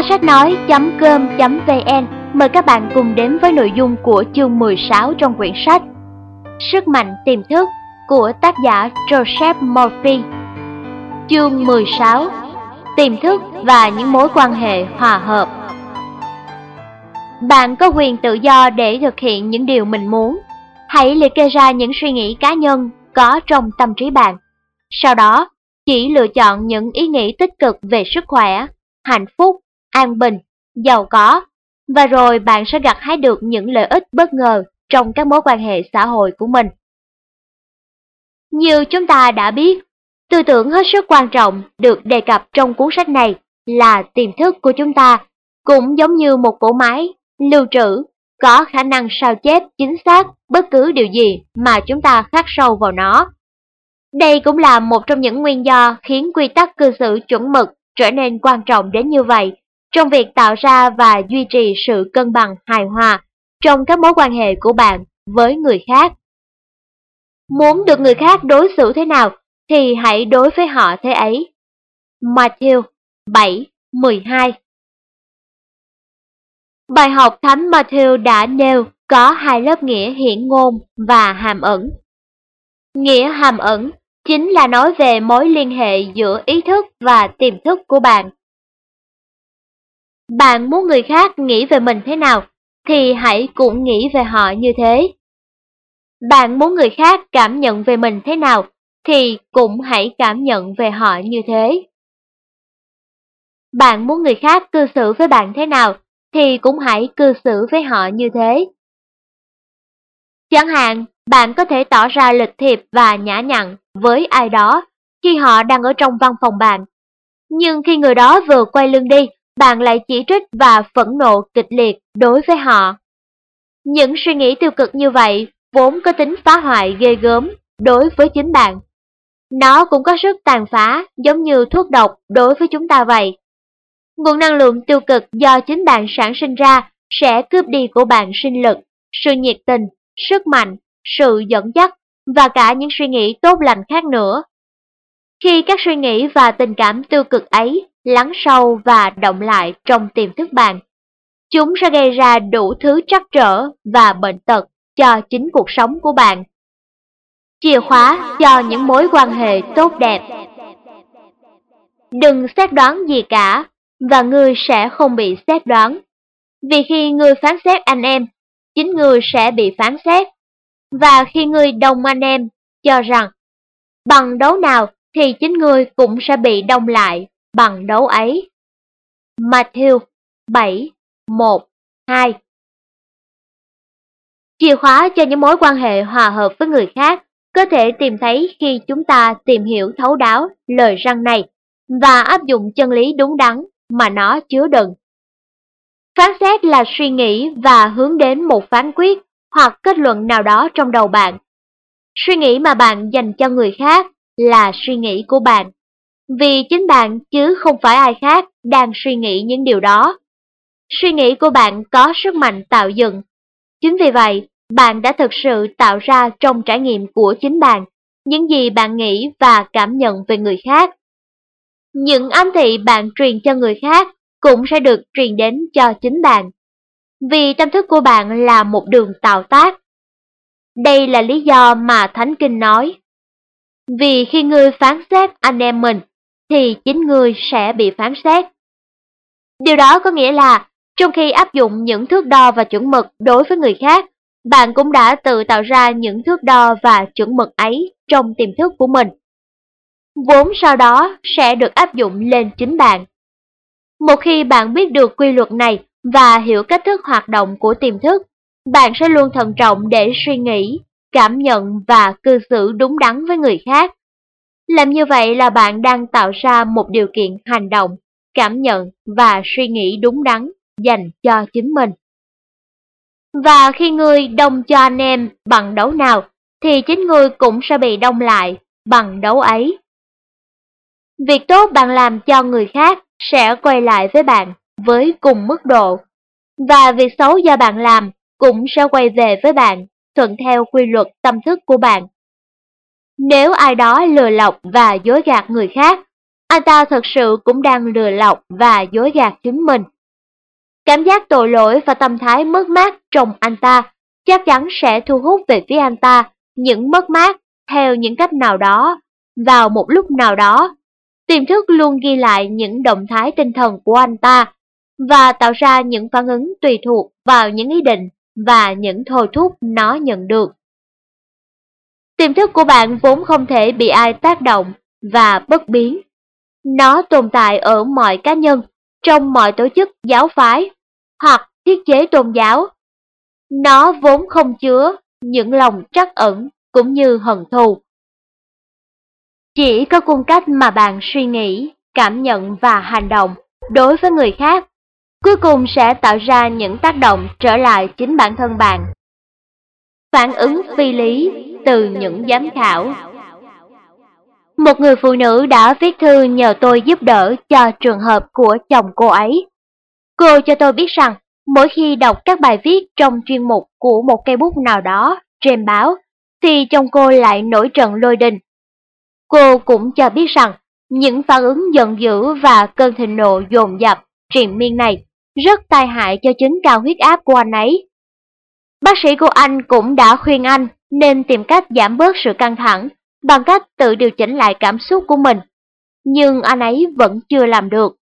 Kho sách nói.com.vn mời các bạn cùng đến với nội dung của chương 16 trong quyển sách Sức mạnh tiềm thức của tác giả Joseph Murphy. Chương 16 Tiềm thức và những mối quan hệ hòa hợp Bạn có quyền tự do để thực hiện những điều mình muốn. Hãy liệt kê ra những suy nghĩ cá nhân có trong tâm trí bạn. Sau đó, chỉ lựa chọn những ý nghĩ tích cực về sức khỏe, hạnh phúc, an bình, giàu có, và rồi bạn sẽ gặt hái được những lợi ích bất ngờ trong các mối quan hệ xã hội của mình. Như chúng ta đã biết, tư tưởng hết sức quan trọng được đề cập trong cuốn sách này là tiềm thức của chúng ta, cũng giống như một cỗ máy lưu trữ có khả năng sao chép chính xác bất cứ điều gì mà chúng ta khắc sâu vào nó. Đây cũng là một trong những nguyên do khiến quy tắc cư xử chuẩn mực trở nên quan trọng đến như vậy trong việc tạo ra và duy trì sự cân bằng hài hòa trong các mối quan hệ của bạn với người khác. Muốn được người khác đối xử thế nào thì hãy đối với họ thế ấy. Matthew 7, 12 Bài học Thánh Matthew đã nêu có hai lớp nghĩa hiển ngôn và hàm ẩn. Nghĩa hàm ẩn chính là nói về mối liên hệ giữa ý thức và tiềm thức của bạn. Bạn muốn người khác nghĩ về mình thế nào, thì hãy cũng nghĩ về họ như thế. Bạn muốn người khác cảm nhận về mình thế nào, thì cũng hãy cảm nhận về họ như thế. Bạn muốn người khác cư xử với bạn thế nào, thì cũng hãy cư xử với họ như thế. Chẳng hạn, bạn có thể tỏ ra lịch thiệp và nhã nhặn với ai đó khi họ đang ở trong văn phòng bạn. Nhưng khi người đó vừa quay lưng đi, bạn lại chỉ trích và phẫn nộ kịch liệt đối với họ. Những suy nghĩ tiêu cực như vậy vốn có tính phá hoại ghê gớm đối với chính bạn. Nó cũng có sức tàn phá giống như thuốc độc đối với chúng ta vậy. Nguồn năng lượng tiêu cực do chính bạn sản sinh ra sẽ cướp đi của bạn sinh lực, sự nhiệt tình, sức mạnh, sự dẫn dắt và cả những suy nghĩ tốt lành khác nữa. Khi các suy nghĩ và tình cảm tiêu cực ấy lắng sâu và động lại trong tiềm thức bạn, chúng sẽ gây ra đủ thứ trắc trở và bệnh tật cho chính cuộc sống của bạn. Chìa khóa cho những mối quan hệ tốt đẹp Đừng xét đoán gì cả, và ngươi sẽ không bị xét đoán. Vì khi ngươi phán xét anh em, chính ngươi sẽ bị phán xét. Và khi ngươi đồng anh em, cho rằng bằng đấu nào thì chính ngươi cũng sẽ bị đông lại bằng đấu ấy. Matthew 7, 1, 2 Chìa khóa cho những mối quan hệ hòa hợp với người khác có thể tìm thấy khi chúng ta tìm hiểu thấu đáo lời răng này và áp dụng chân lý đúng đắn mà nó chứa đựng. Phán xét là suy nghĩ và hướng đến một phán quyết hoặc kết luận nào đó trong đầu bạn. Suy nghĩ mà bạn dành cho người khác là suy nghĩ của bạn, vì chính bạn chứ không phải ai khác đang suy nghĩ những điều đó. Suy nghĩ của bạn có sức mạnh tạo dựng. Chính vì vậy, bạn đã thực sự tạo ra trong trải nghiệm của chính bạn những gì bạn nghĩ và cảm nhận về người khác. Những ám thị bạn truyền cho người khác cũng sẽ được truyền đến cho chính bạn. Vì tâm thức của bạn là một đường tạo tác. Đây là lý do mà Thánh Kinh nói. Vì khi ngươi phán xét anh em mình, thì chính ngươi sẽ bị phán xét. Điều đó có nghĩa là, trong khi áp dụng những thước đo và chuẩn mực đối với người khác, bạn cũng đã tự tạo ra những thước đo và chuẩn mực ấy trong tiềm thức của mình. Vốn sau đó sẽ được áp dụng lên chính bạn. Một khi bạn biết được quy luật này và hiểu cách thức hoạt động của tiềm thức, bạn sẽ luôn thận trọng để suy nghĩ, cảm nhận và cư xử đúng đắn với người khác. Làm như vậy là bạn đang tạo ra một điều kiện hành động, cảm nhận và suy nghĩ đúng đắn dành cho chính mình. Và khi ngươi đông cho anh em bằng đấu nào, thì chính ngươi cũng sẽ bị đông lại bằng đấu ấy. Việc tốt bạn làm cho người khác sẽ quay lại với bạn với cùng mức độ, và việc xấu do bạn làm cũng sẽ quay về với bạn thuận theo quy luật tâm thức của bạn. Nếu ai đó lừa lọc và dối gạt người khác, anh ta thật sự cũng đang lừa lọc và dối gạt chính mình. Cảm giác tội lỗi và tâm thái mất mát trong anh ta chắc chắn sẽ thu hút về phía anh ta những mất mát theo những cách nào đó, vào một lúc nào đó. Tiềm thức luôn ghi lại những động thái tinh thần của anh ta và tạo ra những phản ứng tùy thuộc vào những ý định và những thôi thúc nó nhận được. Tiềm thức của bạn vốn không thể bị ai tác động và bất biến. Nó tồn tại ở mọi cá nhân, trong mọi tổ chức giáo phái hoặc thiết chế tôn giáo. Nó vốn không chứa những lòng trắc ẩn cũng như hận thù. Chỉ có cung cách mà bạn suy nghĩ, cảm nhận và hành động đối với người khác, cuối cùng sẽ tạo ra những tác động trở lại chính bản thân bạn. Phản ứng phi lý từ những giám khảo Một người phụ nữ đã viết thư nhờ tôi giúp đỡ cho trường hợp của chồng cô ấy. Cô cho tôi biết rằng, mỗi khi đọc các bài viết trong chuyên mục của một cây bút nào đó trên báo, thì chồng cô lại nổi trận lôi đình. Cô cũng cho biết rằng, những phản ứng giận dữ và cơn thịnh nộ dồn dập, triền miên này rất tai hại cho chính cao huyết áp của anh ấy. Bác sĩ của anh cũng đã khuyên anh nên tìm cách giảm bớt sự căng thẳng bằng cách tự điều chỉnh lại cảm xúc của mình. Nhưng anh ấy vẫn chưa làm được.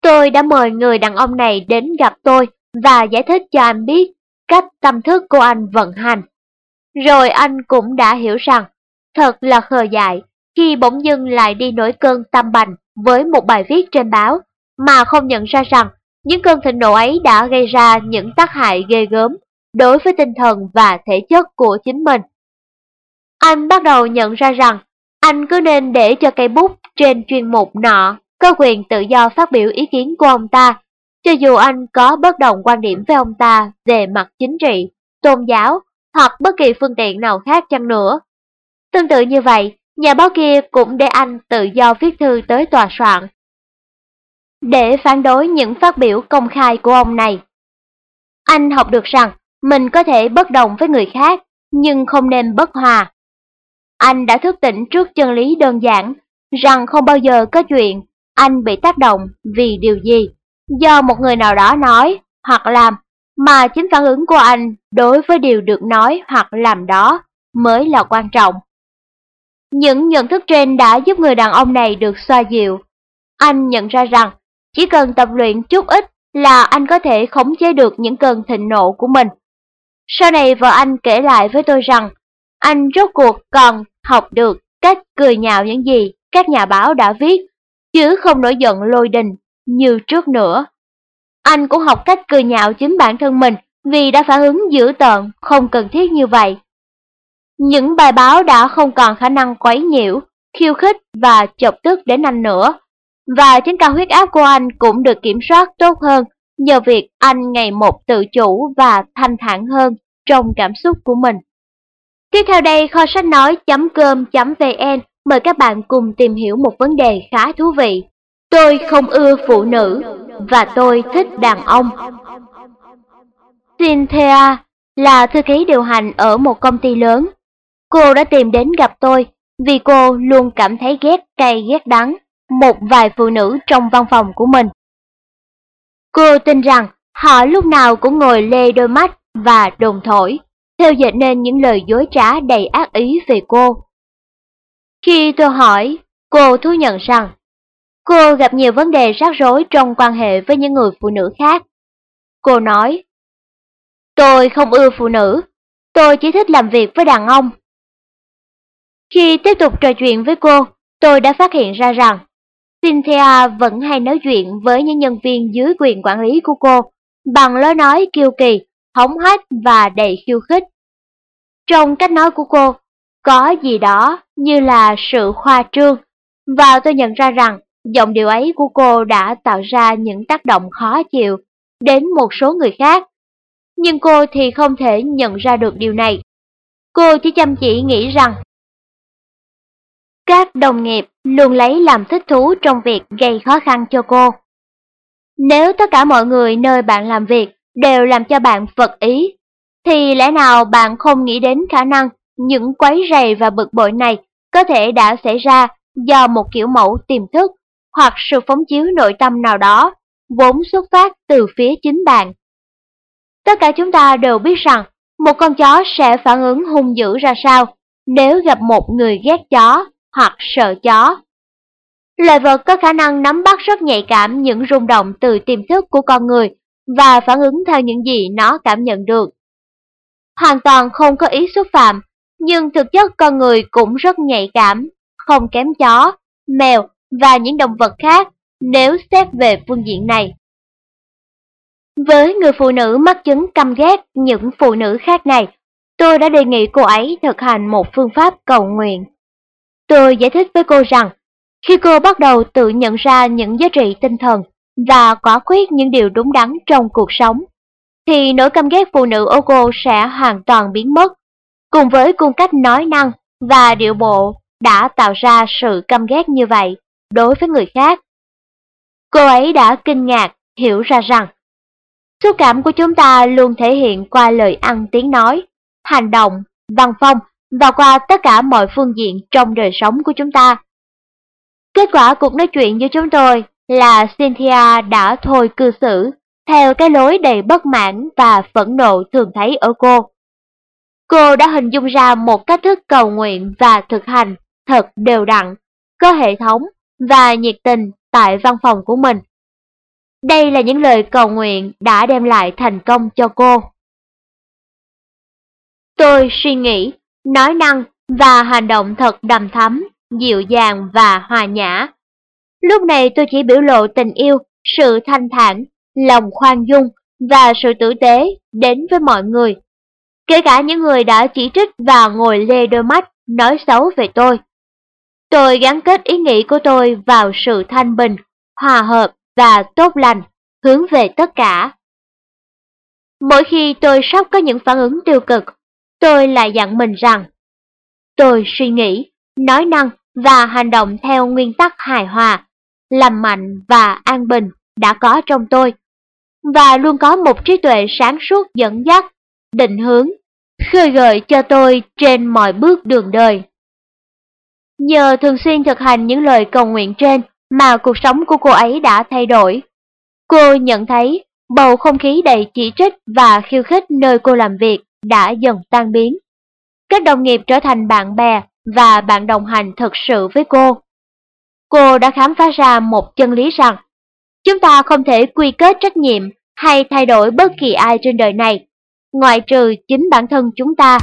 Tôi đã mời người đàn ông này đến gặp tôi và giải thích cho anh biết cách tâm thức của anh vận hành. Rồi anh cũng đã hiểu rằng, thật là khờ dại khi bỗng dưng lại đi nổi cơn tâm bành với một bài viết trên báo mà không nhận ra rằng những cơn thịnh nộ ấy đã gây ra những tác hại ghê gớm đối với tinh thần và thể chất của chính mình. Anh bắt đầu nhận ra rằng anh cứ nên để cho cây bút trên chuyên mục nọ có quyền tự do phát biểu ý kiến của ông ta, cho dù anh có bất đồng quan điểm với ông ta về mặt chính trị, tôn giáo hoặc bất kỳ phương tiện nào khác chăng nữa. Tương tự như vậy, nhà báo kia cũng để anh tự do viết thư tới tòa soạn để phản đối những phát biểu công khai của ông này. Anh học được rằng mình có thể bất đồng với người khác, nhưng không nên bất hòa. Anh đã thức tỉnh trước chân lý đơn giản rằng không bao giờ có chuyện anh bị tác động vì điều gì do một người nào đó nói hoặc làm mà chính phản ứng của anh đối với điều được nói hoặc làm đó mới là quan trọng. Những nhận thức trên đã giúp người đàn ông này được xoa dịu. Anh nhận ra rằng chỉ cần tập luyện chút ít là anh có thể khống chế được những cơn thịnh nộ của mình. Sau này vợ anh kể lại với tôi rằng, anh rốt cuộc còn học được cách cười nhạo những gì các nhà báo đã viết, chứ không nổi giận lôi đình như trước nữa. Anh cũng học cách cười nhạo chính bản thân mình vì đã phản ứng dữ tợn, không cần thiết như vậy. Những bài báo đã không còn khả năng quấy nhiễu, khiêu khích và chọc tức đến anh nữa. Và chính cao huyết áp của anh cũng được kiểm soát tốt hơn nhờ việc anh ngày một tự chủ và thanh thản hơn trong cảm xúc của mình. Tiếp theo đây, kho sách nói.com.vn mời các bạn cùng tìm hiểu một vấn đề khá thú vị. Tôi không ưa phụ nữ và tôi thích đàn ông. Cynthia là thư ký điều hành ở một công ty lớn. Cô đã tìm đến gặp tôi vì cô luôn cảm thấy ghét cay, ghét đắng một vài phụ nữ trong văn phòng của mình. Cô tin rằng họ lúc nào cũng ngồi lê đôi mắt và đồn thổi, theo dệt nên những lời dối trá đầy ác ý về cô. Khi tôi hỏi, cô thú nhận rằng cô gặp nhiều vấn đề rắc rối trong quan hệ với những người phụ nữ khác. Cô nói, tôi không ưa phụ nữ, tôi chỉ thích làm việc với đàn ông. Khi tiếp tục trò chuyện với cô, tôi đã phát hiện ra rằng Cynthia vẫn hay nói chuyện với những nhân viên dưới quyền quản lý của cô bằng lối nói kiêu kỳ, hống hách và đầy khiêu khích. Trong cách nói của cô, có gì đó như là sự khoa trương, và tôi nhận ra rằng giọng điệu ấy của cô đã tạo ra những tác động khó chịu đến một số người khác. Nhưng cô thì không thể nhận ra được điều này. Cô chỉ chăm chỉ nghĩ rằng các đồng nghiệp luôn lấy làm thích thú trong việc gây khó khăn cho cô. Nếu tất cả mọi người nơi bạn làm việc đều làm cho bạn vật ý, thì lẽ nào bạn không nghĩ đến khả năng những quấy rầy và bực bội này có thể đã xảy ra do một kiểu mẫu tiềm thức hoặc sự phóng chiếu nội tâm nào đó, vốn xuất phát từ phía chính bạn. Tất cả chúng ta đều biết rằng một con chó sẽ phản ứng hung dữ ra sao nếu gặp một người ghét chó hoặc sợ chó. Loài vật có khả năng nắm bắt rất nhạy cảm những rung động từ tiềm thức của con người và phản ứng theo những gì nó cảm nhận được. Hoàn toàn không có ý xúc phạm, nhưng thực chất con người cũng rất nhạy cảm, không kém chó, mèo và những động vật khác nếu xét về phương diện này. Với người phụ nữ mắc chứng căm ghét những phụ nữ khác này, tôi đã đề nghị cô ấy thực hành một phương pháp cầu nguyện. Tôi giải thích với cô rằng, khi cô bắt đầu tự nhận ra những giá trị tinh thần và quả quyết những điều đúng đắn trong cuộc sống, thì nỗi căm ghét phụ nữ ô cô sẽ hoàn toàn biến mất, cùng với cung cách nói năng và điệu bộ đã tạo ra sự căm ghét như vậy đối với người khác. Cô ấy đã kinh ngạc hiểu ra rằng xúc cảm của chúng ta luôn thể hiện qua lời ăn tiếng nói, hành động, văn phong và qua tất cả mọi phương diện trong đời sống của chúng ta. Kết quả cuộc nói chuyện giữa chúng tôi là Cynthia đã thôi cư xử theo cái lối đầy bất mãn và phẫn nộ thường thấy ở cô. Cô đã hình dung ra một cách thức cầu nguyện và thực hành thật đều đặn, có hệ thống và nhiệt tình tại văn phòng của mình. Đây là những lời cầu nguyện đã đem lại thành công cho cô. Tôi suy nghĩ, nói năng và hành động thật đầm thắm, dịu dàng và hòa nhã. Lúc này tôi chỉ biểu lộ tình yêu, sự thanh thản, lòng khoan dung và sự tử tế đến với mọi người. Kể cả những người đã chỉ trích và ngồi lê đôi mắt nói xấu về tôi. Tôi gắn kết ý nghĩ của tôi vào sự thanh bình, hòa hợp và tốt lành, hướng về tất cả. Mỗi khi tôi sắp có những phản ứng tiêu cực, tôi lại dặn mình rằng tôi suy nghĩ, nói năng và hành động theo nguyên tắc hài hòa, lành mạnh và an bình đã có trong tôi, và luôn có một trí tuệ sáng suốt dẫn dắt, định hướng, khơi gợi cho tôi trên mọi bước đường đời. Nhờ thường xuyên thực hành những lời cầu nguyện trên mà cuộc sống của cô ấy đã thay đổi. Cô nhận thấy bầu không khí đầy chỉ trích và khiêu khích nơi cô làm việc đã dần tan biến. Các đồng nghiệp trở thành bạn bè và bạn đồng hành thực sự với cô. Cô đã khám phá ra một chân lý rằng chúng ta không thể quy kết trách nhiệm hay thay đổi bất kỳ ai trên đời này, ngoại trừ chính bản thân chúng ta.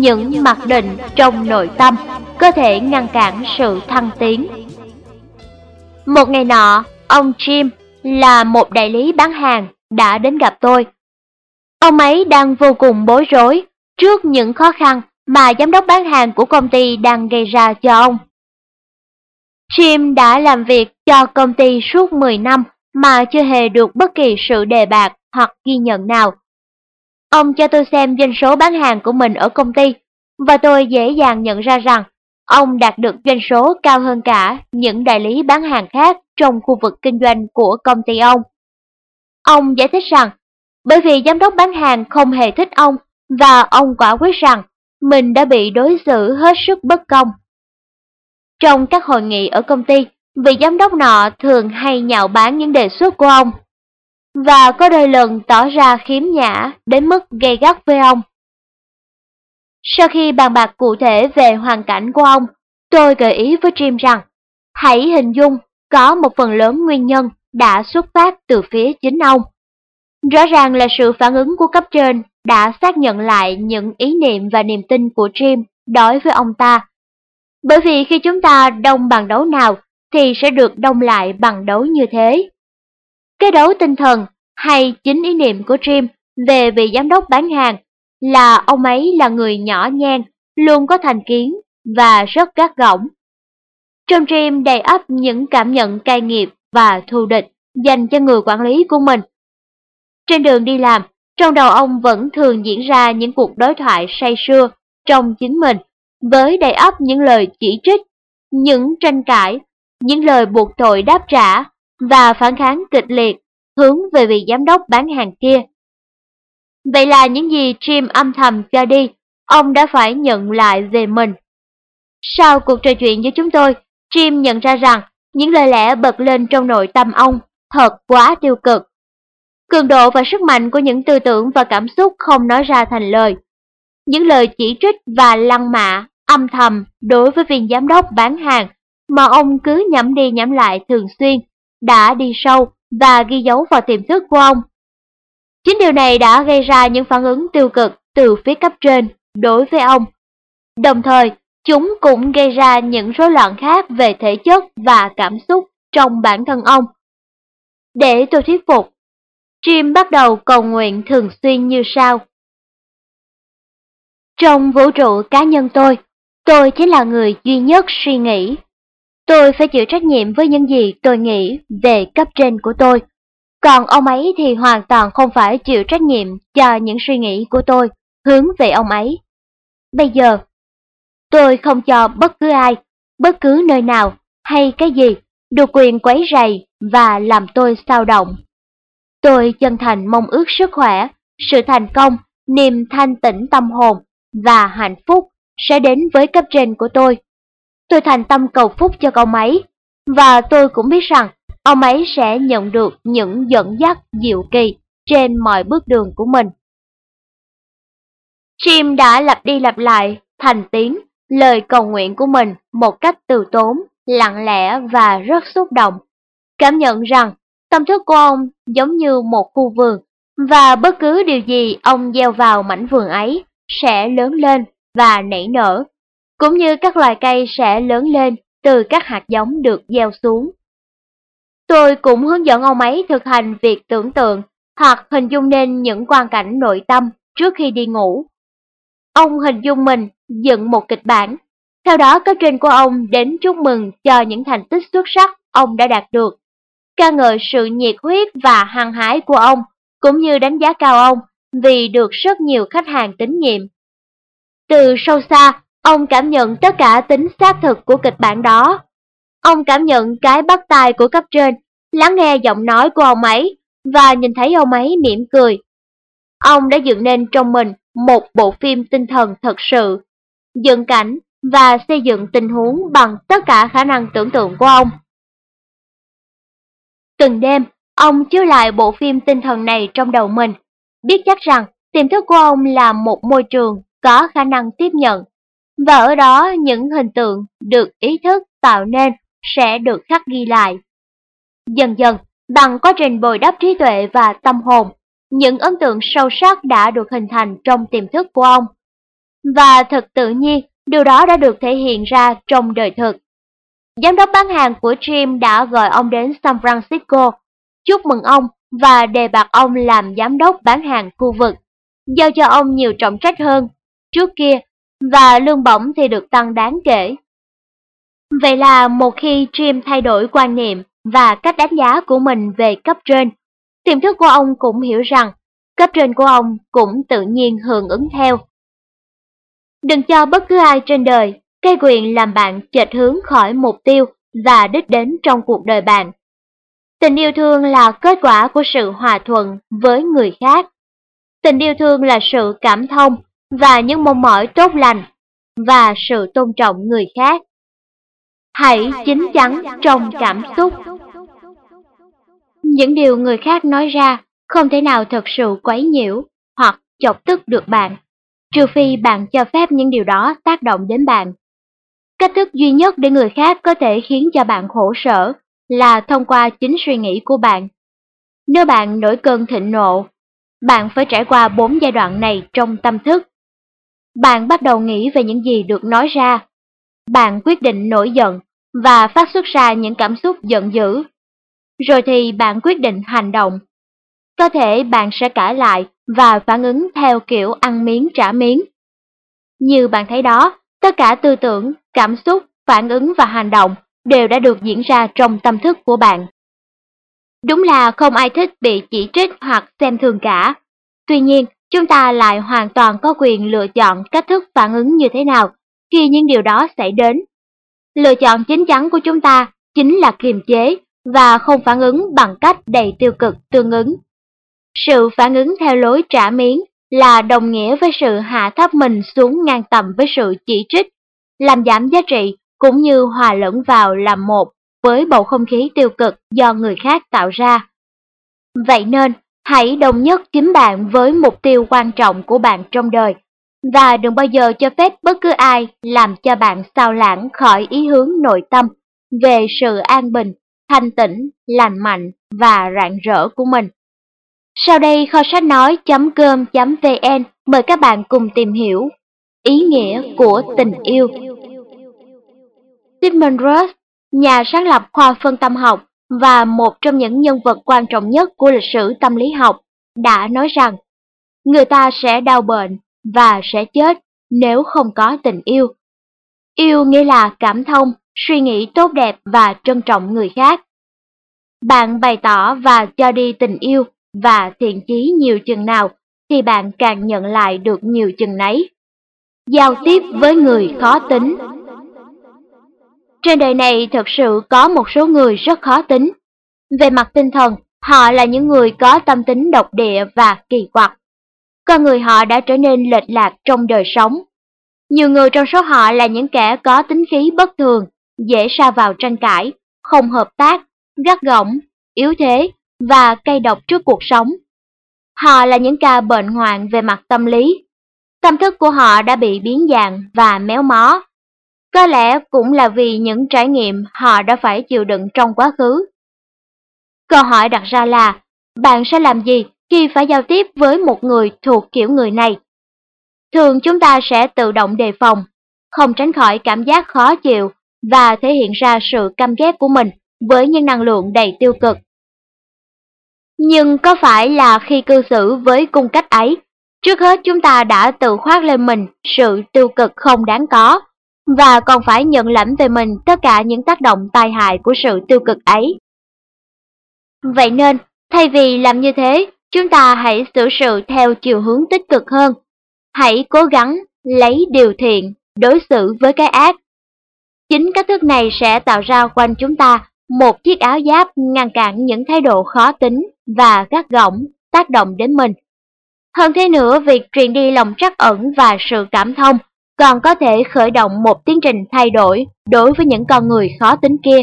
Những mặc định trong nội tâm có thể ngăn cản sự thăng tiến. Một ngày nọ, ông Jim là một đại lý bán hàng đã đến gặp tôi. Ông ấy đang vô cùng bối rối trước những khó khăn mà giám đốc bán hàng của công ty đang gây ra cho ông. Jim đã làm việc cho công ty suốt 10 năm mà chưa hề được bất kỳ sự đề bạc hoặc ghi nhận nào. Ông cho tôi xem doanh số bán hàng của mình ở công ty, và tôi dễ dàng nhận ra rằng ông đạt được doanh số cao hơn cả những đại lý bán hàng khác trong khu vực kinh doanh của công ty ông. Ông giải thích rằng, bởi vì giám đốc bán hàng không hề thích ông và ông quả quyết rằng mình đã bị đối xử hết sức bất công. Trong các hội nghị ở công ty, vị giám đốc nọ thường hay nhạo báng những đề xuất của ông và có đôi lần tỏ ra khiếm nhã đến mức gây gắt với ông. Sau khi bàn bạc cụ thể về hoàn cảnh của ông, tôi gợi ý với Jim rằng, hãy hình dung có một phần lớn nguyên nhân đã xuất phát từ phía chính ông. Rõ ràng là sự phản ứng của cấp trên đã xác nhận lại những ý niệm và niềm tin của Jim đối với ông ta. Bởi vì khi chúng ta đông bằng đấu nào thì sẽ được đông lại bằng đấu như thế. Cái đấu tinh thần hay chính ý niệm của Jim về vị giám đốc bán hàng là ông ấy là người nhỏ nhen, luôn có thành kiến và rất gắt gỏng. Trong Jim đầy ắp những cảm nhận cay nghiệt và thù địch dành cho người quản lý của mình. Trên đường đi làm, trong đầu ông vẫn thường diễn ra những cuộc đối thoại say sưa trong chính mình, với đầy ắp những lời chỉ trích, những tranh cãi, những lời buộc tội đáp trả và phản kháng kịch liệt hướng về vị giám đốc bán hàng kia. Vậy là những gì Jim âm thầm cho đi, ông đã phải nhận lại về mình. Sau cuộc trò chuyện với chúng tôi, Jim nhận ra rằng những lời lẽ bật lên trong nội tâm ông thật quá tiêu cực. Cường độ và sức mạnh của những tư tưởng và cảm xúc không nói ra thành lời. Những lời chỉ trích và lăng mạ âm thầm đối với viên giám đốc bán hàng mà ông cứ nhắm đi nhắm lại thường xuyên, đã đi sâu và ghi dấu vào tiềm thức của ông. Chính điều này đã gây ra những phản ứng tiêu cực từ phía cấp trên đối với ông. Đồng thời, chúng cũng gây ra những rối loạn khác về thể chất và cảm xúc trong bản thân ông. Để tôi thuyết phục, Jim bắt đầu cầu nguyện thường xuyên như sau. Trong vũ trụ cá nhân tôi, tôi chính là người duy nhất suy nghĩ. Tôi phải chịu trách nhiệm với những gì tôi nghĩ về cấp trên của tôi. Còn ông ấy thì hoàn toàn không phải chịu trách nhiệm cho những suy nghĩ của tôi hướng về ông ấy. Bây giờ, tôi không cho bất cứ ai, bất cứ nơi nào hay cái gì được quyền quấy rầy và làm tôi sao động. Tôi chân thành mong ước sức khỏe, sự thành công, niềm thanh tĩnh tâm hồn và hạnh phúc sẽ đến với cấp trên của tôi. Tôi thành tâm cầu phúc cho ông ấy, và tôi cũng biết rằng ông ấy sẽ nhận được những dẫn dắt diệu kỳ trên mọi bước đường của mình. Jim đã lặp đi lặp lại thành tiếng lời cầu nguyện của mình một cách từ tốn, lặng lẽ và rất xúc động. Cảm nhận rằng tâm thức của ông giống như một khu vườn và bất cứ điều gì ông gieo vào mảnh vườn ấy sẽ lớn lên và nảy nở, cũng như các loài cây sẽ lớn lên từ các hạt giống được gieo xuống. Tôi cũng hướng dẫn ông ấy thực hành việc tưởng tượng hoặc hình dung nên những quan cảnh nội tâm trước khi đi ngủ. Ông hình dung mình dựng một kịch bản, theo đó cấp trên của ông đến chúc mừng cho những thành tích xuất sắc ông đã đạt được, ca ngợi sự nhiệt huyết và hăng hái của ông, cũng như đánh giá cao ông vì được rất nhiều khách hàng tín nhiệm. Từ sâu xa, ông cảm nhận tất cả tính xác thực của kịch bản đó. Ông cảm nhận cái bắt tay của cấp trên, lắng nghe giọng nói của ông ấy và nhìn thấy ông ấy mỉm cười. Ông đã dựng nên trong mình một bộ phim tinh thần thật sự, dựng cảnh và xây dựng tình huống bằng tất cả khả năng tưởng tượng của ông. Từng đêm, ông chiếu lại bộ phim tinh thần này trong đầu mình, biết chắc rằng tiềm thức của ông là một môi trường có khả năng tiếp nhận, và ở đó những hình tượng được ý thức tạo nên sẽ được khắc ghi lại. Dần dần, bằng quá trình bồi đắp trí tuệ và tâm hồn, những ấn tượng sâu sắc đã được hình thành trong tiềm thức của ông. Và thật tự nhiên, điều đó đã được thể hiện ra trong đời thực. Giám đốc bán hàng của Jim đã gọi ông đến San Francisco, chúc mừng ông và đề bạt ông làm giám đốc bán hàng khu vực, giao cho ông nhiều trọng trách hơn trước kia và lương bổng thì được tăng đáng kể. Vậy là một khi Jim thay đổi quan niệm và cách đánh giá của mình về cấp trên, tiềm thức của ông cũng hiểu rằng cấp trên của ông cũng tự nhiên hưởng ứng theo. Đừng cho bất cứ ai trên đời cây quyền làm bạn chệch hướng khỏi mục tiêu và đích đến trong cuộc đời bạn. Tình yêu thương là kết quả của sự hòa thuận với người khác. Tình yêu thương là sự cảm thông và những mong mỏi tốt lành và sự tôn trọng người khác. Hãy chín chắn trong cảm xúc. Những điều người khác nói ra không thể nào thật sự quấy nhiễu hoặc chọc tức được bạn, trừ phi bạn cho phép những điều đó tác động đến bạn. Cách thức duy nhất để người khác có thể khiến cho bạn khổ sở là thông qua chính suy nghĩ của bạn. Nếu bạn nổi cơn thịnh nộ, bạn phải trải qua bốn giai đoạn này trong tâm thức. Bạn bắt đầu nghĩ về những gì được nói ra. Bạn quyết định nổi giận và phát xuất ra những cảm xúc giận dữ. Rồi thì bạn quyết định hành động. Có thể bạn sẽ cãi lại và phản ứng theo kiểu ăn miếng trả miếng. Như bạn thấy đó, tất cả tư tưởng, cảm xúc, phản ứng và hành động đều đã được diễn ra trong tâm thức của bạn. Đúng là không ai thích bị chỉ trích hoặc xem thường cả. Tuy nhiên, chúng ta lại hoàn toàn có quyền lựa chọn cách thức phản ứng như thế nào khi những điều đó xảy đến. Lựa chọn chính chắn của chúng ta chính là kiềm chế và không phản ứng bằng cách đầy tiêu cực tương ứng. Sự phản ứng theo lối trả miếng là đồng nghĩa với sự hạ thấp mình xuống ngang tầm với sự chỉ trích, làm giảm giá trị cũng như hòa lẫn vào làm một với bầu không khí tiêu cực do người khác tạo ra. Vậy nên, hãy đồng nhất chính bạn với mục tiêu quan trọng của bạn trong đời, và đừng bao giờ cho phép bất cứ ai làm cho bạn sao lãng khỏi ý hướng nội tâm về sự an bình, thanh tĩnh, lành mạnh và rạng rỡ của mình. Sau đây kho sách nói.com.vn mời các bạn cùng tìm hiểu ý nghĩa của tình yêu. Sigmund Freud, nhà sáng lập khoa phân tâm học và một trong những nhân vật quan trọng nhất của lịch sử tâm lý học, đã nói rằng người ta sẽ đau bệnh và sẽ chết nếu không có tình yêu. Yêu nghĩa là cảm thông, suy nghĩ tốt đẹp và trân trọng người khác. Bạn bày tỏ và cho đi tình yêu và thiện chí nhiều chừng nào thì bạn càng nhận lại được nhiều chừng nấy. Giao tiếp với người khó tính trên đời này thật sự có một số người rất khó tính. Về mặt tinh thần, họ là những người có tâm tính độc địa và kỳ quặc. Con người họ đã trở nên lệch lạc trong đời sống. Nhiều người trong số họ là những kẻ có tính khí bất thường, dễ sa vào tranh cãi, không hợp tác, gắt gỏng, yếu thế và cay độc trước cuộc sống. Họ là những ca bệnh hoạn về mặt tâm lý. Tâm thức của họ đã bị biến dạng và méo mó. Có lẽ cũng là vì những trải nghiệm họ đã phải chịu đựng trong quá khứ. Câu hỏi đặt ra là, bạn sẽ làm gì khi phải giao tiếp với một người thuộc kiểu người này? Thường chúng ta sẽ tự động đề phòng, không tránh khỏi cảm giác khó chịu và thể hiện ra sự căm ghét của mình với những năng lượng đầy tiêu cực. Nhưng có phải là khi cư xử với cung cách ấy, trước hết chúng ta đã tự khoác lên mình sự tiêu cực không đáng có, và còn phải nhận lãnh về mình tất cả những tác động tai hại của sự tiêu cực ấy. Vậy nên, thay vì làm như thế, chúng ta hãy xử sự theo chiều hướng tích cực hơn. Hãy cố gắng lấy điều thiện đối xử với cái ác. Chính cách thức này sẽ tạo ra quanh chúng ta một chiếc áo giáp ngăn cản những thái độ khó tính và gắt gỏng tác động đến mình. Hơn thế nữa, việc truyền đi lòng trắc ẩn và sự cảm thông còn có thể khởi động một tiến trình thay đổi đối với những con người khó tính kia.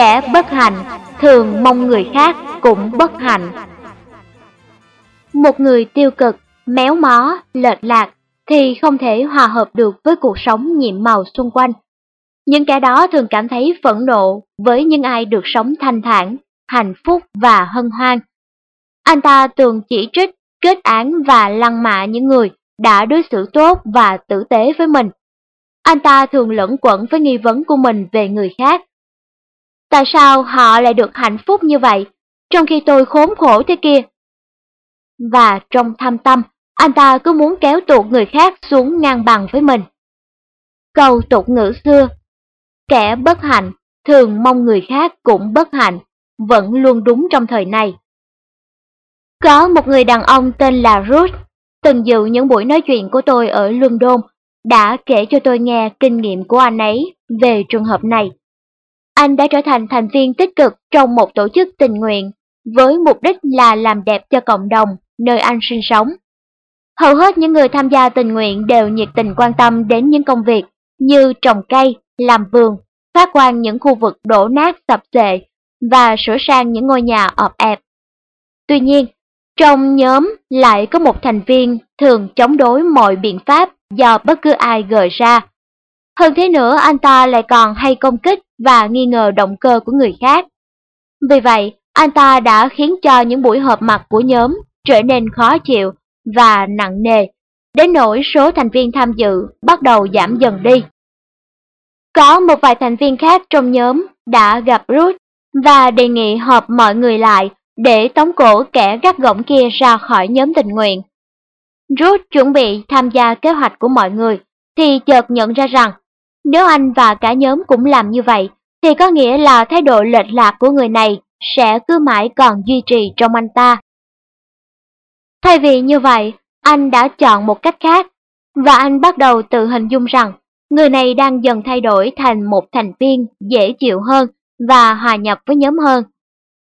Kẻ bất hạnh thường mong người khác cũng bất hạnh. Một người tiêu cực, méo mó, lệch lạc thì không thể hòa hợp được với cuộc sống nhiệm màu xung quanh. Những kẻ đó thường cảm thấy phẫn nộ với những ai được sống thanh thản, hạnh phúc và hân hoan. Anh ta thường chỉ trích, kết án và lăng mạ những người đã đối xử tốt và tử tế với mình. Anh ta thường lẫn quẩn với nghi vấn của mình về người khác Tại sao họ lại được hạnh phúc như vậy, trong khi tôi khốn khổ thế kia? Và trong thâm tâm, anh ta cứ muốn kéo tuột người khác xuống ngang bằng với mình. Câu tục ngữ xưa, kẻ bất hạnh thường mong người khác cũng bất hạnh, vẫn luôn đúng trong thời này. Có một người đàn ông tên là Ruth, từng dự những buổi nói chuyện của tôi ở London, đã kể cho tôi nghe kinh nghiệm của anh ấy về trường hợp này anh đã trở thành thành viên tích cực trong một tổ chức tình nguyện, với mục đích là làm đẹp cho cộng đồng nơi anh sinh sống. Hầu hết những người tham gia tình nguyện đều nhiệt tình quan tâm đến những công việc như trồng cây, làm vườn, phát quang những khu vực đổ nát sập xệ và sửa sang những ngôi nhà ọp ẹp. Tuy nhiên, trong nhóm lại có một thành viên thường chống đối mọi biện pháp do bất cứ ai gợi ra. Hơn thế nữa, anh ta lại còn hay công kích và nghi ngờ động cơ của người khác. Vì vậy, anh ta đã khiến cho những buổi họp mặt của nhóm trở nên khó chịu và nặng nề, đến nỗi số thành viên tham dự bắt đầu giảm dần đi. Có một vài thành viên khác trong nhóm đã gặp Ruth và đề nghị họp mọi người lại để tống cổ kẻ gắt gỏng kia ra khỏi nhóm tình nguyện. Ruth chuẩn bị tham gia kế hoạch của mọi người, thì chợt nhận ra rằng nếu anh và cả nhóm cũng làm như vậy, thì có nghĩa là thái độ lệch lạc của người này sẽ cứ mãi còn duy trì trong anh ta. Thay vì như vậy, anh đã chọn một cách khác, và anh bắt đầu tự hình dung rằng người này đang dần thay đổi thành một thành viên dễ chịu hơn và hòa nhập với nhóm hơn.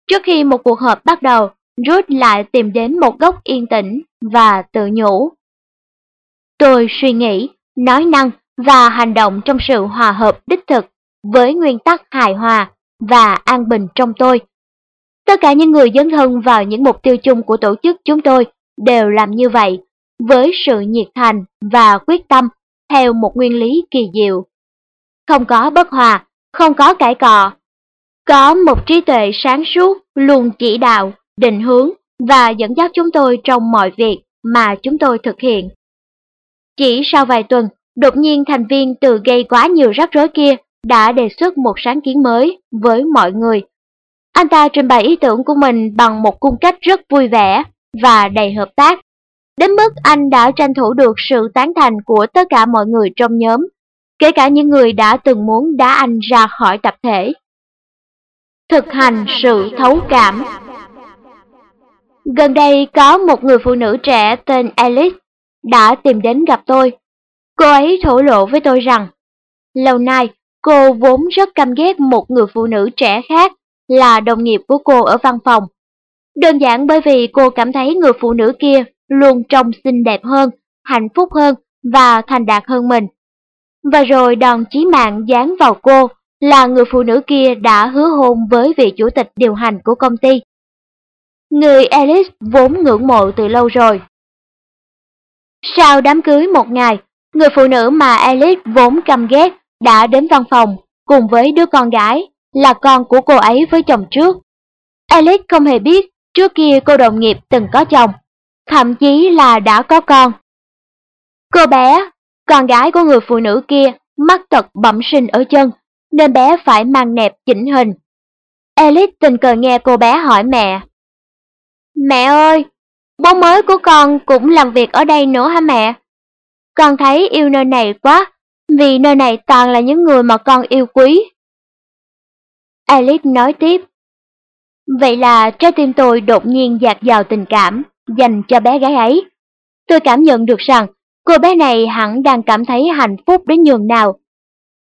Trước khi một cuộc họp bắt đầu, Ruth lại tìm đến một góc yên tĩnh và tự nhủ. Tôi suy nghĩ, nói năng và hành động trong sự hòa hợp đích thực với nguyên tắc hài hòa và an bình trong tôi. Tất cả những người dấn thân vào những mục tiêu chung của tổ chức chúng tôi đều làm như vậy, với sự nhiệt thành và quyết tâm theo một nguyên lý kỳ diệu. Không có bất hòa, không có cãi cọ. Có một trí tuệ sáng suốt luôn chỉ đạo, định hướng và dẫn dắt chúng tôi trong mọi việc mà chúng tôi thực hiện. Chỉ sau vài tuần, đột nhiên thành viên từ gây quá nhiều rắc rối kia đã đề xuất một sáng kiến mới với mọi người. Anh ta trình bày ý tưởng của mình bằng một cung cách rất vui vẻ và đầy hợp tác, đến mức anh đã tranh thủ được sự tán thành của tất cả mọi người trong nhóm, kể cả những người đã từng muốn đá anh ra khỏi tập thể. Thực hành sự thấu cảm Gần đây có một người phụ nữ trẻ tên Alice đã tìm đến gặp tôi. Cô ấy thổ lộ với tôi rằng, lâu nay cô vốn rất căm ghét một người phụ nữ trẻ khác là đồng nghiệp của cô ở văn phòng. Đơn giản bởi vì cô cảm thấy người phụ nữ kia luôn trông xinh đẹp hơn, hạnh phúc hơn và thành đạt hơn mình. Và rồi đòn chí mạng dán vào cô là người phụ nữ kia đã hứa hôn với vị chủ tịch điều hành của công ty. Người Alice vốn ngưỡng mộ từ lâu rồi. Sau đám cưới một ngày, người phụ nữ mà Alice vốn căm ghét đã đến văn phòng cùng với đứa con gái là con của cô ấy với chồng trước. Alice không hề biết trước kia cô đồng nghiệp từng có chồng, thậm chí là đã có con. Cô bé, con gái của người phụ nữ kia, mắc tật bẩm sinh ở chân, nên bé phải mang nẹp chỉnh hình. Alice tình cờ nghe cô bé hỏi mẹ. Mẹ ơi, bố mới của con cũng làm việc ở đây nữa hả mẹ? Con thấy yêu nơi này quá, vì nơi này toàn là những người mà con yêu quý. Alice nói tiếp. Vậy là trái tim tôi đột nhiên dạt dào tình cảm dành cho bé gái ấy. Tôi cảm nhận được rằng cô bé này hẳn đang cảm thấy hạnh phúc đến nhường nào.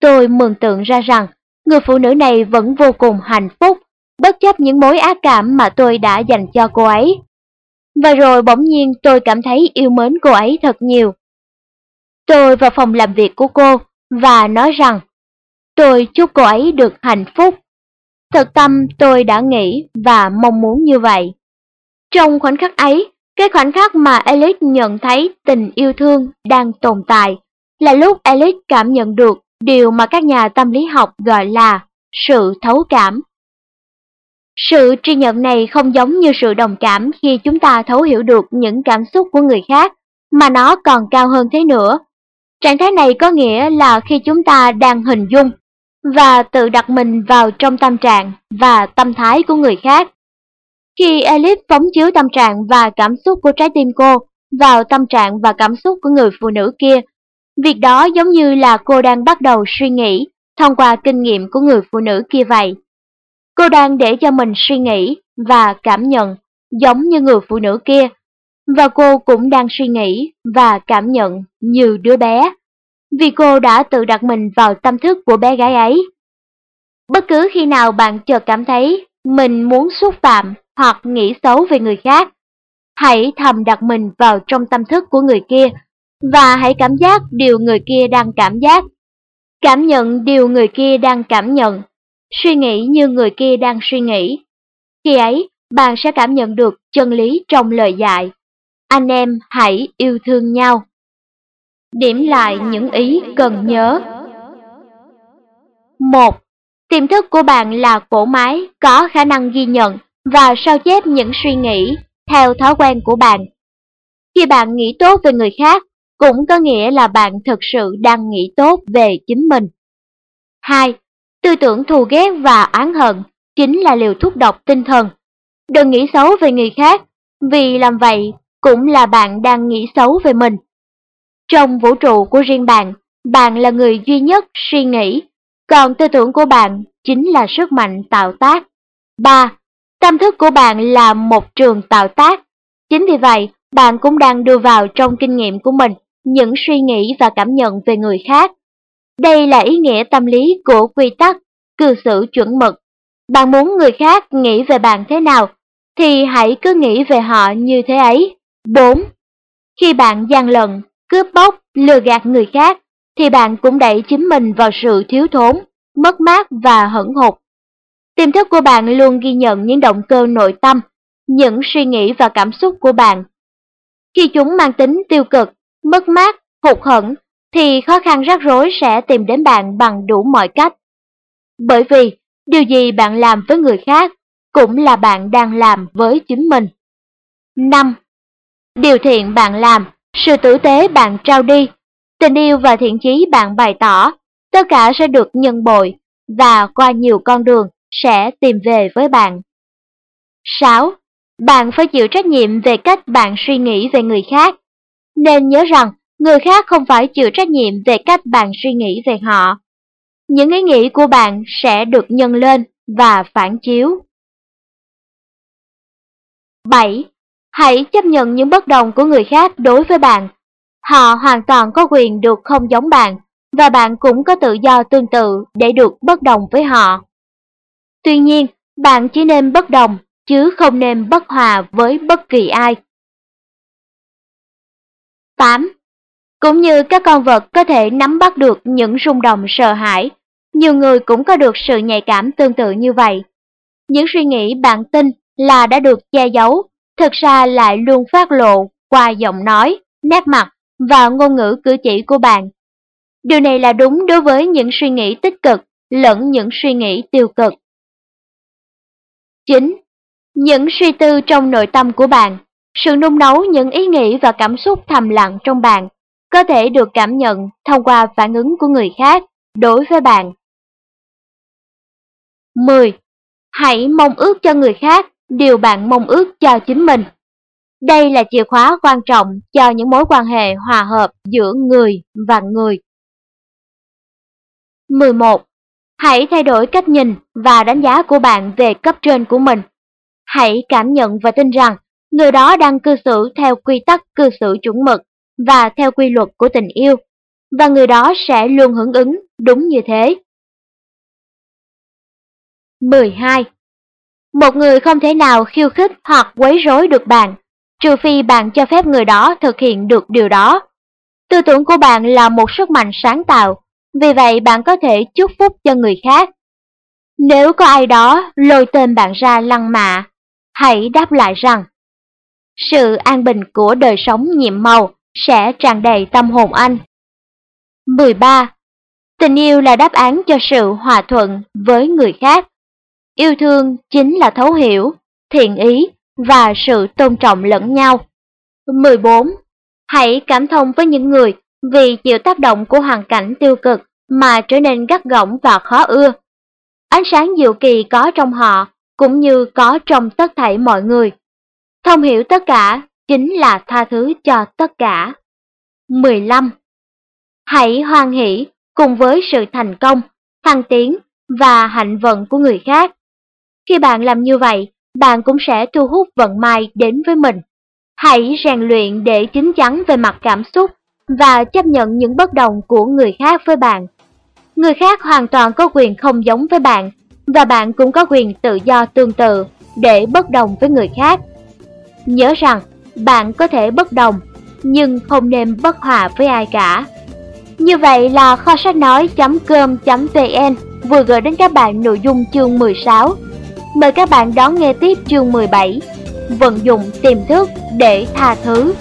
Tôi mường tượng ra rằng người phụ nữ này vẫn vô cùng hạnh phúc bất chấp những mối ác cảm mà tôi đã dành cho cô ấy. Và rồi bỗng nhiên tôi cảm thấy yêu mến cô ấy thật nhiều. Tôi vào phòng làm việc của cô và nói rằng tôi chúc cô ấy được hạnh phúc. Thật tâm tôi đã nghĩ và mong muốn như vậy. Trong khoảnh khắc ấy, cái khoảnh khắc mà Alice nhận thấy tình yêu thương đang tồn tại, là lúc Alice cảm nhận được điều mà các nhà tâm lý học gọi là sự thấu cảm. Sự tri nhận này không giống như sự đồng cảm khi chúng ta thấu hiểu được những cảm xúc của người khác, mà nó còn cao hơn thế nữa. Trạng thái này có nghĩa là khi chúng ta đang hình dung và tự đặt mình vào trong tâm trạng và tâm thái của người khác. Khi Alice phóng chiếu tâm trạng và cảm xúc của trái tim cô vào tâm trạng và cảm xúc của người phụ nữ kia, việc đó giống như là cô đang bắt đầu suy nghĩ thông qua kinh nghiệm của người phụ nữ kia vậy. Cô đang để cho mình suy nghĩ và cảm nhận giống như người phụ nữ kia, và cô cũng đang suy nghĩ và cảm nhận như đứa bé, vì cô đã tự đặt mình vào tâm thức của bé gái ấy. Bất cứ khi nào bạn chợt cảm thấy mình muốn xúc phạm hoặc nghĩ xấu về người khác, hãy thầm đặt mình vào trong tâm thức của người kia và hãy cảm giác điều người kia đang cảm giác. Cảm nhận điều người kia đang cảm nhận suy nghĩ như người kia đang suy nghĩ. Khi ấy, bạn sẽ cảm nhận được chân lý trong lời dạy. Anh em hãy yêu thương nhau. Điểm lại những ý cần nhớ. 1. Tiềm thức của bạn là cổ máy có khả năng ghi nhận và sao chép những suy nghĩ theo thói quen của bạn. Khi bạn nghĩ tốt về người khác, cũng có nghĩa là bạn thực sự đang nghĩ tốt về chính mình. 2. Tư tưởng thù ghét và oán hận chính là liều thuốc độc tinh thần. Đừng nghĩ xấu về người khác, vì làm vậy cũng là bạn đang nghĩ xấu về mình. Trong vũ trụ của riêng bạn, bạn là người duy nhất suy nghĩ, còn tư tưởng của bạn chính là sức mạnh tạo tác. 3. Tâm thức của bạn là một trường tạo tác. Chính vì vậy, bạn cũng đang đưa vào trong kinh nghiệm của mình những suy nghĩ và cảm nhận về người khác. Đây là ý nghĩa tâm lý của quy tắc, cư xử chuẩn mực. Bạn muốn người khác nghĩ về bạn thế nào, thì hãy cứ nghĩ về họ như thế ấy. 4. Khi bạn gian lận, cướp bóc, lừa gạt người khác, thì bạn cũng đẩy chính mình vào sự thiếu thốn, mất mát và hẩn hụt. Tiềm thức của bạn luôn ghi nhận những động cơ nội tâm, những suy nghĩ và cảm xúc của bạn. Khi chúng mang tính tiêu cực, mất mát, hụt hẫng, thì khó khăn rắc rối sẽ tìm đến bạn bằng đủ mọi cách. Bởi vì, điều gì bạn làm với người khác cũng là bạn đang làm với chính mình. 5. Điều thiện bạn làm, sự tử tế bạn trao đi, tình yêu và thiện chí bạn bày tỏ, tất cả sẽ được nhân bội và qua nhiều con đường sẽ tìm về với bạn. 6. Bạn phải chịu trách nhiệm về cách bạn suy nghĩ về người khác. Nên nhớ rằng, người khác không phải chịu trách nhiệm về cách bạn suy nghĩ về họ. Những ý nghĩ của bạn sẽ được nhân lên và phản chiếu. 7. Hãy chấp nhận những bất đồng của người khác đối với bạn. Họ hoàn toàn có quyền được không giống bạn, và bạn cũng có tự do tương tự để được bất đồng với họ. Tuy nhiên, bạn chỉ nên bất đồng, chứ không nên bất hòa với bất kỳ ai. 8. Cũng như các con vật có thể nắm bắt được những rung động sợ hãi, nhiều người cũng có được sự nhạy cảm tương tự như vậy. Những suy nghĩ bạn tin là đã được che giấu, thực ra lại luôn phát lộ qua giọng nói, nét mặt và ngôn ngữ cử chỉ của bạn. Điều này là đúng đối với những suy nghĩ tích cực lẫn những suy nghĩ tiêu cực. 9. Những suy tư trong nội tâm của bạn, sự nung nấu những ý nghĩ và cảm xúc thầm lặng trong bạn có thể được cảm nhận thông qua phản ứng của người khác đối với bạn. 10. Hãy mong ước cho người khác điều bạn mong ước cho chính mình. Đây là chìa khóa quan trọng cho những mối quan hệ hòa hợp giữa người và người. 11. Hãy thay đổi cách nhìn và đánh giá của bạn về cấp trên của mình. Hãy cảm nhận và tin rằng người đó đang cư xử theo quy tắc cư xử chuẩn mực và theo quy luật của tình yêu, và người đó sẽ luôn hưởng ứng đúng như thế. 12. Một người không thể nào khiêu khích hoặc quấy rối được bạn, trừ phi bạn cho phép người đó thực hiện được điều đó. Tư tưởng của bạn là một sức mạnh sáng tạo, vì vậy bạn có thể chúc phúc cho người khác. Nếu có ai đó lôi tên bạn ra lăng mạ, hãy đáp lại rằng sự an bình của đời sống nhiệm màu sẽ tràn đầy tâm hồn anh. 13. Tình yêu là đáp án cho sự hòa thuận với người khác. Yêu thương chính là thấu hiểu, thiện ý và sự tôn trọng lẫn nhau. 14. Hãy cảm thông với những người vì chịu tác động của hoàn cảnh tiêu cực mà trở nên gắt gỏng và khó ưa. Ánh sáng diệu kỳ có trong họ cũng như có trong tất thảy mọi người. Thông hiểu tất cả chính là tha thứ cho tất cả. 15. Hãy hoan hỷ cùng với sự thành công, thăng tiến và hạnh vận của người khác. Khi bạn làm như vậy, bạn cũng sẽ thu hút vận may đến với mình. Hãy rèn luyện để chín chắn về mặt cảm xúc và chấp nhận những bất đồng của người khác với bạn. Người khác hoàn toàn có quyền không giống với bạn và bạn cũng có quyền tự do tương tự để bất đồng với người khác. Nhớ rằng, bạn có thể bất đồng, nhưng không nên bất hòa với ai cả. Như vậy là kho sách nói.com.vn vừa gửi đến các bạn nội dung chương 16. Mời các bạn đón nghe tiếp chương 17. Vận dụng tiềm thức để tha thứ.